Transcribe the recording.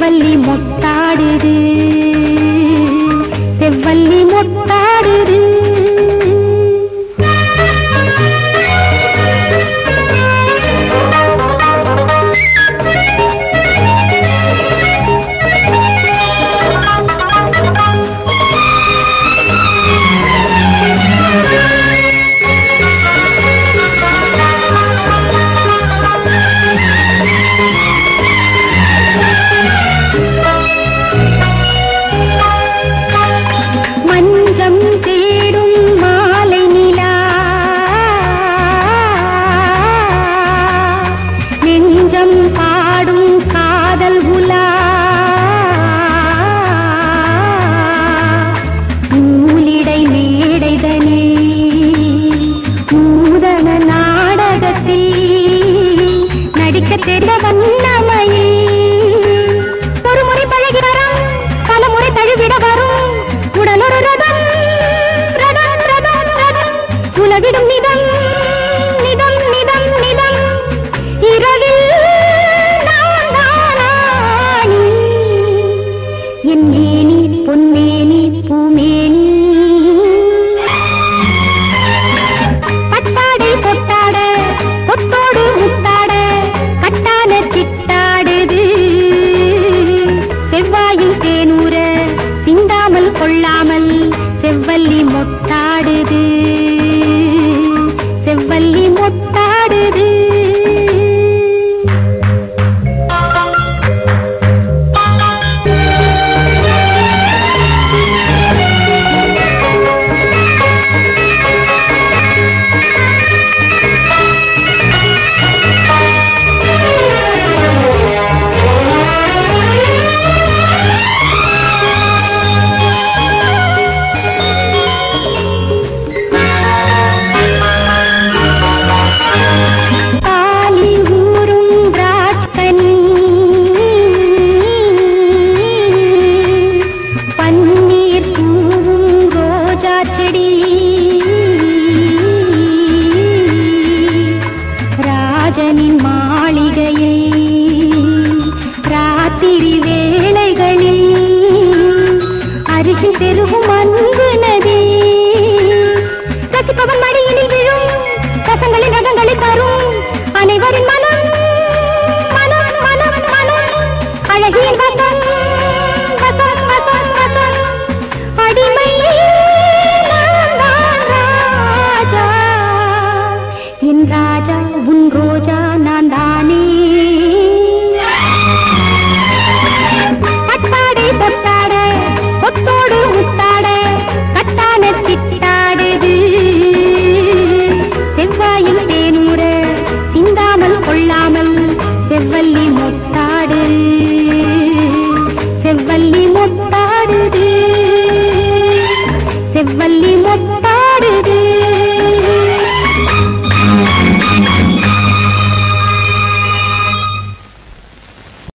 வள்ளி மொட்டாடுது காதல் உலா. நூலிடை மேடைதனே. நூதன நாடகத்தில் நடிக்க தெரிந்த வண்ணமையே. ஒரு முறை பழகி வரும் பல முறை தழுவிட வரும். உடலொரு ரதம் ரதம் ரதம் ரதம். உலகிடும் நிதம் ಬಲ್ಲಿ ಮೊಟ್ಟಾಡಿದೆ.